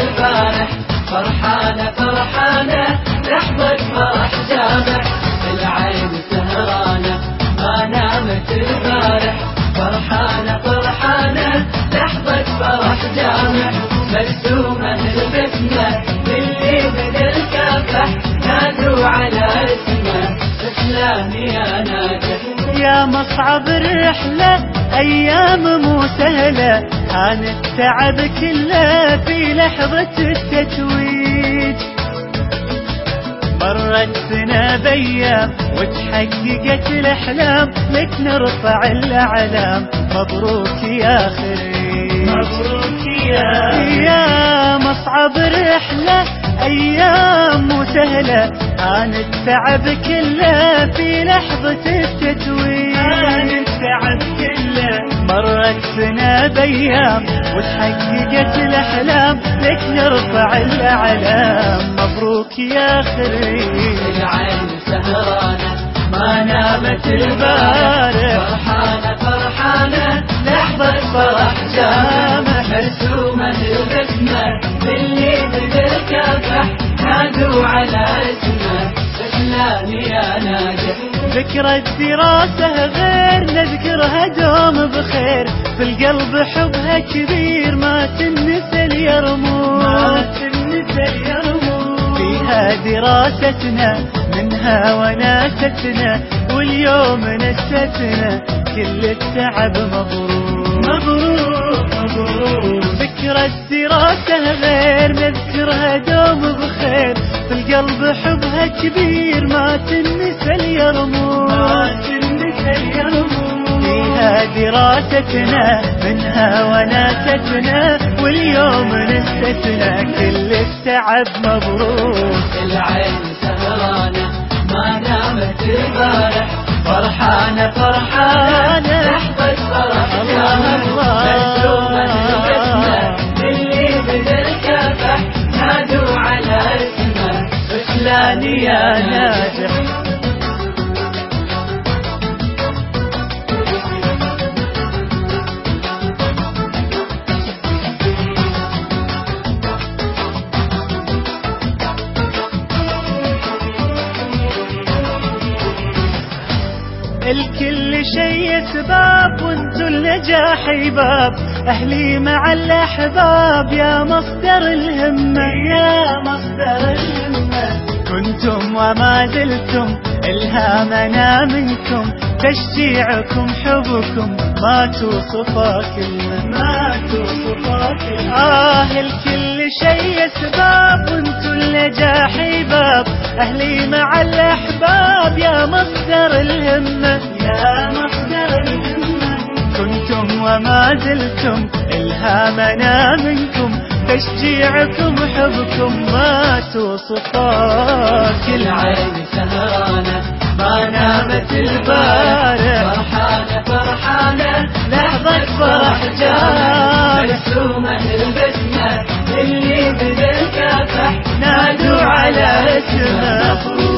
الفارح فرحانة فرحانة لحظة فرح جامح. العين سهرانة ما نامت البارح. فرحانة فرحانة لحظة فرح جامح. مرسومة البسمة للي بدا الكافح. نادوا على اسمه. احلامي يا نادي يا مصعب الرحلة أيام مو سهلة. كان التعب كله في لحظة التتويج. مرت سنة بيام وتحققت الأحلام لك نرفع الأعلام. مبروك يا خريج. مبروك يا يا مصعب الرحلة أيام مو سهلة كان التعب كله في لحظة التتويج. كان التعب كله. مرت سنة بيام وتحققت الأحلام. لك نرفع الأعلام. مبروك يا خريج العين سهرانة ما نامت البارح. فرحانة فرحانة لحظة فرح جامع. مرسومة كافح نادوا على ذكرى الدراسة غير نذكرها دوم بخير. في القلب حبها كبير ما تنسى اليرموز ما تنسى اليرموز فيها دراستنا منها وناستنا واليوم نستنا كل التعب مبروك. مبروك مبروك. ذكرى الدراسة غير نذكرها دوم بخير القلب حبها كبير ما تنسى اليرموز ما تنسى اليرموز فيها دراستنا منها وناستنا واليوم نستثنى كل التعب مبروك. العين سهرانة ما نامت البارح فرحانة. فرحانة. فلاني يا ناجح الكل شيء اسباب وانتو النجاح باب. أهلي مع الأحباب يا مصدر الهمه يا مصدر الهمة كنتم وما زلتم الهامنا منكم تشجيعكم حبكم. ما توصفا كلمه ما توصفا كلمة آه الكل شيء أسباب وانتو النجاح باب أهلي مع الأحباب يا مصدر الهمة. يا مصدر الهمة. كنتم وما زلتم الهامنا منكم. تشجيعكم حبكم ما توصفا كل العين سهرانة ما نامت البارح. فرحانة فرحانة لحظة فرح جامع مرسومة البسمة اللي بدل كافح نادوا على اسمه.